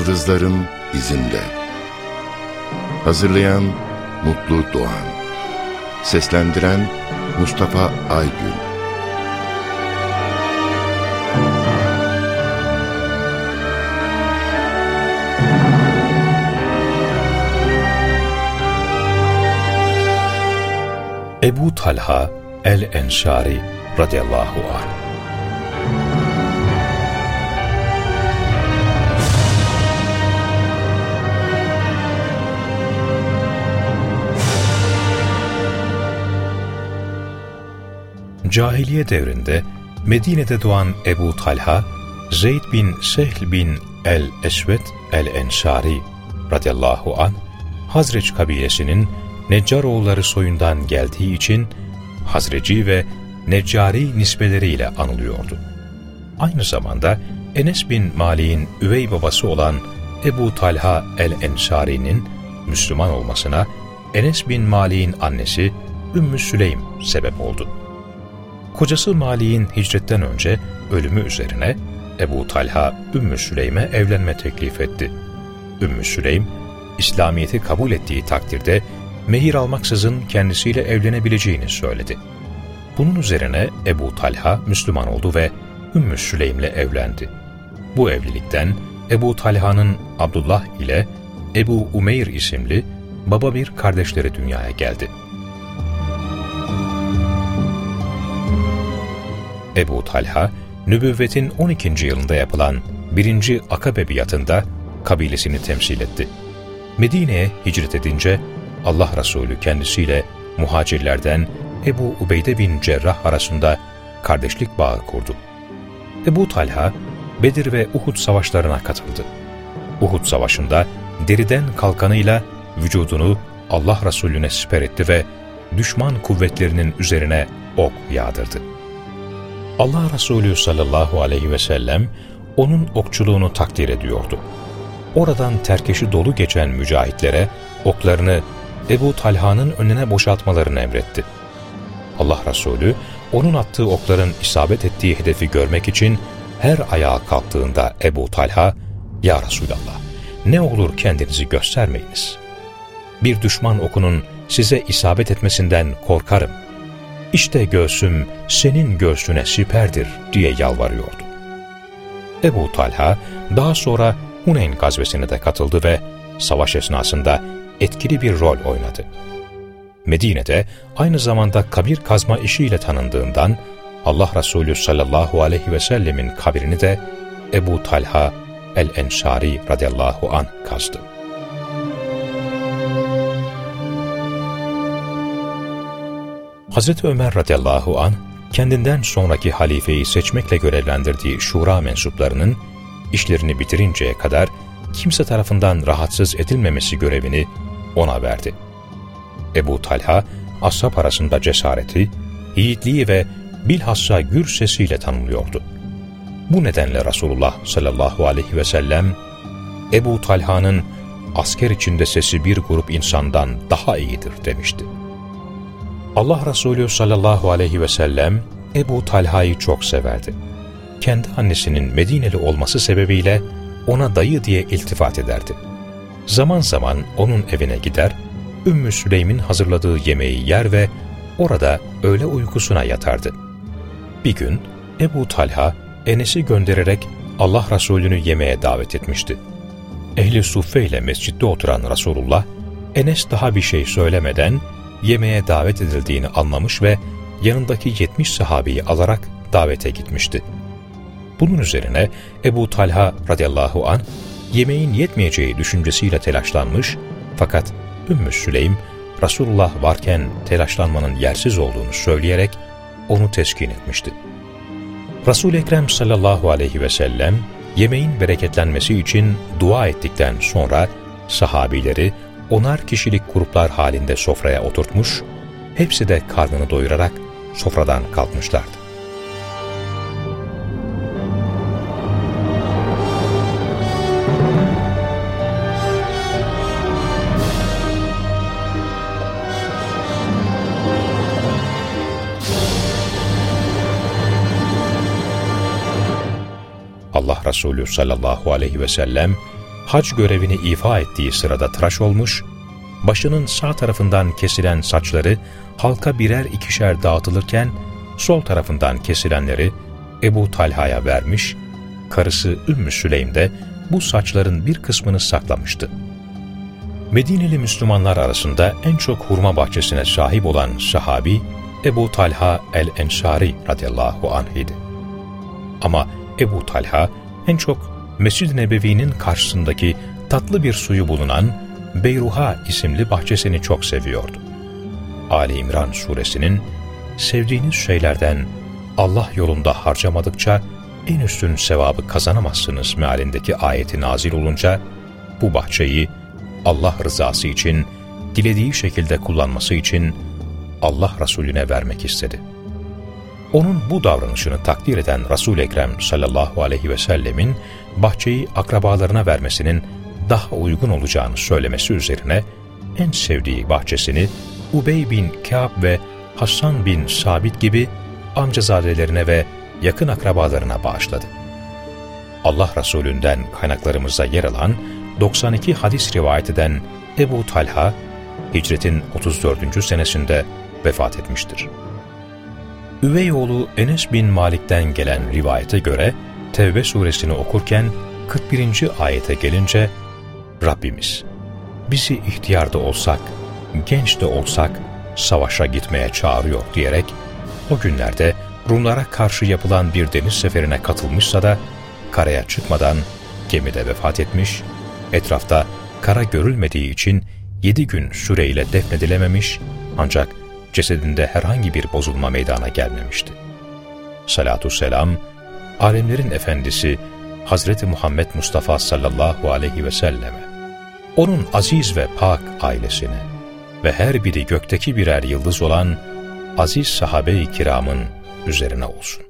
Yıldızların izinde. Hazırlayan Mutlu Doğan. Seslendiren Mustafa Aygün. Ebu Talha el-Ensari radıyallahu anh Cahiliye devrinde Medine'de doğan Ebu Talha, Zeyd bin Sehl bin el-Esved el-Ensari radıyallahu an Hazreç kabilesinin Neccaroğulları soyundan geldiği için Hazreci ve Neccari nisbeleriyle anılıyordu. Aynı zamanda Enes bin Malik'in üvey babası olan Ebu Talha el-Ensari'nin Müslüman olmasına Enes bin Malik'in annesi Ümmü Süleym sebep oldu. Kocası Mali'nin hicretten önce ölümü üzerine Ebu Talha Ümmü Süleym'e evlenme teklif etti. Ümmü Süleym, İslamiyet'i kabul ettiği takdirde mehir almaksızın kendisiyle evlenebileceğini söyledi. Bunun üzerine Ebu Talha Müslüman oldu ve Ümmü Süleym'le evlendi. Bu evlilikten Ebu Talha'nın Abdullah ile Ebu Umeyr isimli baba bir kardeşleri dünyaya geldi. Ebu Talha, nübüvvetin 12. yılında yapılan 1. Akabe biatında kabilesini temsil etti. Medine'ye hicret edince Allah Resulü kendisiyle muhacirlerden Ebu Ubeyde bin Cerrah arasında kardeşlik bağı kurdu. Ebu Talha, Bedir ve Uhud savaşlarına katıldı. Uhud savaşında deriden kalkanıyla vücudunu Allah Resulüne siper etti ve düşman kuvvetlerinin üzerine ok yağdırdı. Allah Resulü sallallahu aleyhi ve sellem onun okçuluğunu takdir ediyordu. Oradan terkeşi dolu geçen mücahitlere oklarını Ebu Talha'nın önüne boşaltmalarını emretti. Allah Resulü onun attığı okların isabet ettiği hedefi görmek için her ayağa kalktığında Ebu Talha, ''Ya Resulallah, ne olur kendinizi göstermeyiniz. Bir düşman okunun size isabet etmesinden korkarım.'' İşte göğsüm senin göğsüne siperdir diye yalvarıyordu. Ebu Talha daha sonra Huneyn gazvesine de katıldı ve savaş esnasında etkili bir rol oynadı. Medine'de aynı zamanda kabir kazma işiyle tanındığından Allah Resulü sallallahu aleyhi ve sellemin kabrini de Ebu Talha el-Ensari radıyallahu an kazdı. Hz. Ömer radıyallahu an kendinden sonraki halifeyi seçmekle görevlendirdiği şura mensuplarının işlerini bitirinceye kadar kimse tarafından rahatsız edilmemesi görevini ona verdi. Ebu Talha, ashab arasında cesareti, yiğitliği ve bilhassa gür sesiyle tanınıyordu. Bu nedenle Resulullah sallallahu aleyhi ve sellem, Ebu Talha'nın asker içinde sesi bir grup insandan daha iyidir demişti. Allah Resulü sallallahu aleyhi ve sellem Ebu Talha'yı çok severdi. Kendi annesinin Medineli olması sebebiyle ona dayı diye iltifat ederdi. Zaman zaman onun evine gider, Ümmü Süleym'in hazırladığı yemeği yer ve orada öğle uykusuna yatardı. Bir gün Ebu Talha Enes'i göndererek Allah Resulü'nü yemeğe davet etmişti. Ehli Suffe ile mescitte oturan Resulullah, Enes daha bir şey söylemeden yemeğe davet edildiğini anlamış ve yanındaki 70 sahabeyi alarak davete gitmişti. Bunun üzerine Ebu Talha radıyallahu an yemeğin yetmeyeceği düşüncesiyle telaşlanmış fakat Ümmü Süleym Resulullah varken telaşlanmanın yersiz olduğunu söyleyerek onu teskin etmişti. Resul-i Ekrem sallallahu aleyhi ve sellem yemeğin bereketlenmesi için dua ettikten sonra sahabileri onar kişilik gruplar halinde sofraya oturtmuş, hepsi de karnını doyurarak sofradan kalkmışlardı. Allah Resulü sallallahu aleyhi ve sellem hac görevini ifa ettiği sırada tıraş olmuş, başının sağ tarafından kesilen saçları halka birer ikişer dağıtılırken, sol tarafından kesilenleri Ebu Talha'ya vermiş, karısı Ümmü Süleym de bu saçların bir kısmını saklamıştı. Medineli Müslümanlar arasında en çok hurma bahçesine sahip olan sahabi Ebu Talha el-Ensari radıyallahu anh idi. Ama Ebu Talha en çok Mescid-i Nebevi'nin karşısındaki tatlı bir suyu bulunan Beyruha isimli bahçesini çok seviyordu. Ali İmran suresinin sevdiğiniz şeylerden Allah yolunda harcamadıkça en üstün sevabı kazanamazsınız mealindeki ayeti nazil olunca bu bahçeyi Allah rızası için dilediği şekilde kullanması için Allah Resulüne vermek istedi. Onun bu davranışını takdir eden Resul-i Ekrem sallallahu aleyhi ve sellemin bahçeyi akrabalarına vermesinin daha uygun olacağını söylemesi üzerine en sevdiği bahçesini Ubey bin Kâb ve Hasan bin Sabit gibi amcazadelerine ve yakın akrabalarına bağışladı. Allah Resulünden kaynaklarımızda yer alan 92 hadis rivayet eden Ebu Talha, hicretin 34. senesinde vefat etmiştir. Üvey oğlu Enes bin Malik'ten gelen rivayete göre Tevbe suresini okurken 41. ayete gelince Rabbimiz bizi ihtiyarda olsak, genç de olsak savaşa gitmeye çağırıyor diyerek o günlerde Rumlara karşı yapılan bir deniz seferine katılmışsa da karaya çıkmadan gemide vefat etmiş, etrafta kara görülmediği için yedi gün süreyle defnedilememiş ancak cesedinde herhangi bir bozulma meydana gelmemişti. Salatü selam, alemlerin efendisi Hazreti Muhammed Mustafa sallallahu aleyhi ve selleme, onun aziz ve pak ailesine ve her biri gökteki birer yıldız olan aziz sahabe-i kiramın üzerine olsun.